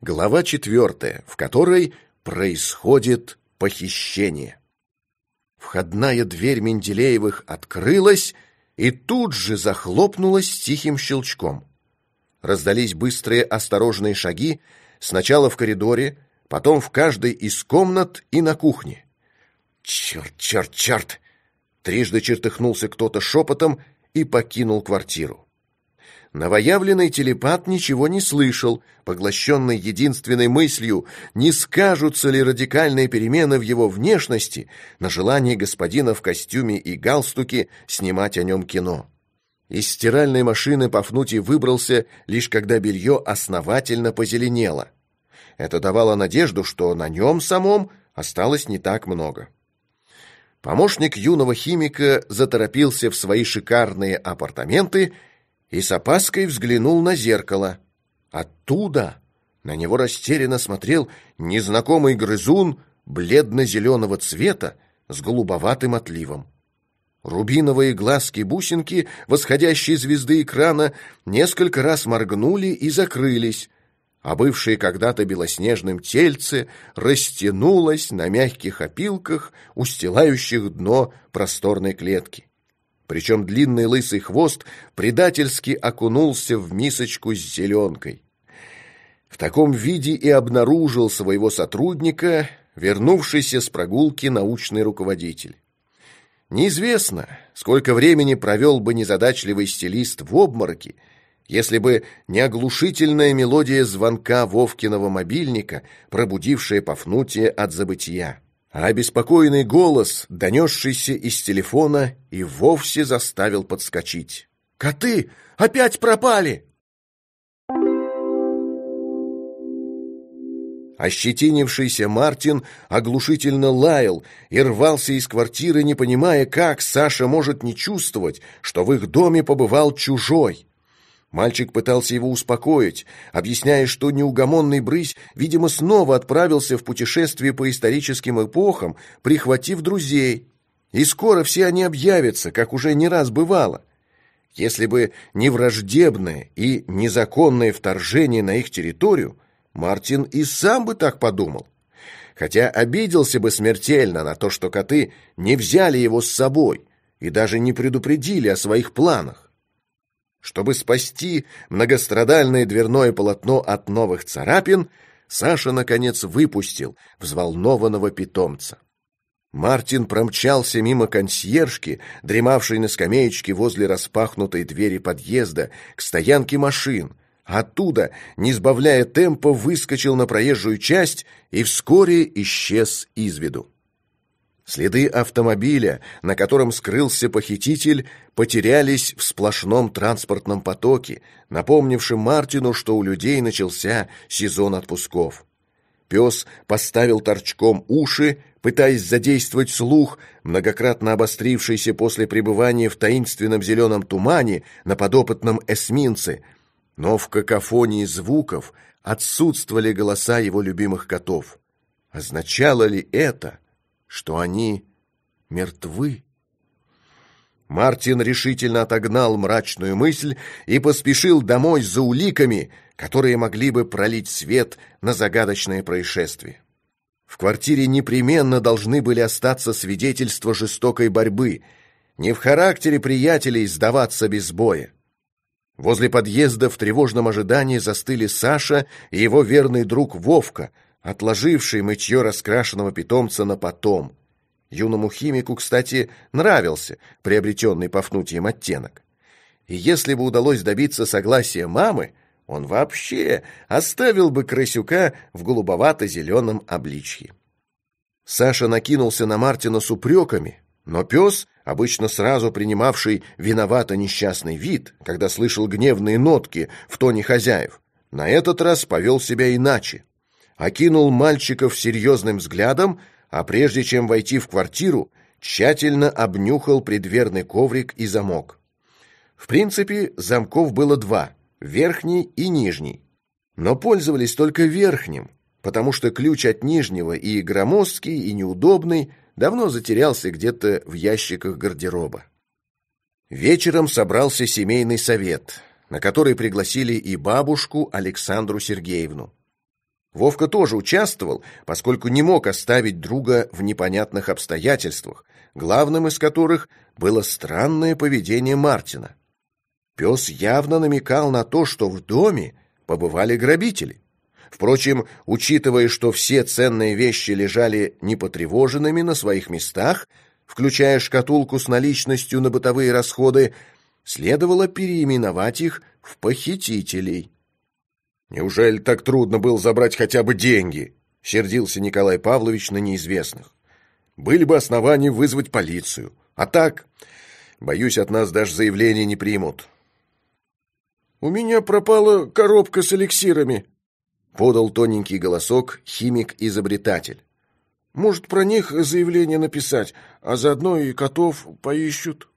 Глава четвертая, в которой происходит похищение. Входная дверь Менделеевых открылась и тут же захлопнулась тихим щелчком. Раздались быстрые осторожные шаги, сначала в коридоре, потом в каждой из комнат и на кухне. «Черт, черт, черт!» Трижды чертыхнулся кто-то шепотом и покинул квартиру. Новоявленный телепат ничего не слышал, поглощенный единственной мыслью, не скажутся ли радикальные перемены в его внешности на желание господина в костюме и галстуке снимать о нем кино. Из стиральной машины Пафнутий выбрался, лишь когда белье основательно позеленело. Это давало надежду, что на нем самом осталось не так много. Помощник юного химика заторопился в свои шикарные апартаменты и с опаской взглянул на зеркало. Оттуда на него растерянно смотрел незнакомый грызун бледно-зеленого цвета с голубоватым отливом. Рубиновые глазки-бусинки восходящей звезды экрана несколько раз моргнули и закрылись, а бывшее когда-то белоснежным тельце растянулось на мягких опилках, устилающих дно просторной клетки. Причем длинный лысый хвост предательски окунулся в мисочку с зеленкой. В таком виде и обнаружил своего сотрудника, вернувшийся с прогулки научный руководитель. Неизвестно, сколько времени провел бы незадачливый стилист в обмороке, если бы не оглушительная мелодия звонка Вовкиного мобильника, пробудившая Пафнутия от забытия обеспокоенный голос, донесшийся из телефона, и вовсе заставил подскочить. «Коты! Опять пропали!» Ощетинившийся Мартин оглушительно лаял и рвался из квартиры, не понимая, как Саша может не чувствовать, что в их доме побывал чужой. Мальчик пытался его успокоить, объясняя, что неугомонный брысь, видимо, снова отправился в путешествие по историческим эпохам, прихватив друзей. И скоро все они объявятся, как уже не раз бывало. Если бы не враждебное и незаконное вторжение на их территорию, Мартин и сам бы так подумал. Хотя обиделся бы смертельно на то, что коты не взяли его с собой и даже не предупредили о своих планах. Чтобы спасти многострадальное дверное полотно от новых царапин, Саша, наконец, выпустил взволнованного питомца. Мартин промчался мимо консьержки, дремавшей на скамеечке возле распахнутой двери подъезда, к стоянке машин. Оттуда, не сбавляя темпа, выскочил на проезжую часть и вскоре исчез из виду. Следы автомобиля, на котором скрылся похититель, потерялись в сплошном транспортном потоке, напомнившем Мартину, что у людей начался сезон отпусков. Пес поставил торчком уши, пытаясь задействовать слух, многократно обострившийся после пребывания в таинственном зеленом тумане на подопытном эсминце, но в какофонии звуков отсутствовали голоса его любимых котов. Означало ли это, что они мертвы. Мартин решительно отогнал мрачную мысль и поспешил домой за уликами, которые могли бы пролить свет на загадочное происшествие. В квартире непременно должны были остаться свидетельства жестокой борьбы, не в характере приятелей сдаваться без боя. Возле подъезда в тревожном ожидании застыли Саша и его верный друг Вовка — отложивший мытье раскрашенного питомца на потом. Юному химику, кстати, нравился приобретенный Пафнутием оттенок. И если бы удалось добиться согласия мамы, он вообще оставил бы крысюка в голубовато-зеленом обличье. Саша накинулся на Мартина с упреками, но пес, обычно сразу принимавший виновато несчастный вид, когда слышал гневные нотки в тоне хозяев, на этот раз повел себя иначе окинул мальчиков серьезным взглядом, а прежде чем войти в квартиру, тщательно обнюхал предверный коврик и замок. В принципе, замков было два – верхний и нижний. Но пользовались только верхним, потому что ключ от нижнего и громоздкий, и неудобный давно затерялся где-то в ящиках гардероба. Вечером собрался семейный совет, на который пригласили и бабушку Александру Сергеевну. Вовка тоже участвовал, поскольку не мог оставить друга в непонятных обстоятельствах, главным из которых было странное поведение Мартина. Пес явно намекал на то, что в доме побывали грабители. Впрочем, учитывая, что все ценные вещи лежали непотревоженными на своих местах, включая шкатулку с наличностью на бытовые расходы, следовало переименовать их в похитителей. «Неужели так трудно было забрать хотя бы деньги?» — сердился Николай Павлович на неизвестных. «Были бы основания вызвать полицию. А так, боюсь, от нас даже заявление не примут». «У меня пропала коробка с эликсирами», — подал тоненький голосок химик-изобретатель. «Может, про них заявление написать, а заодно и котов поищут?»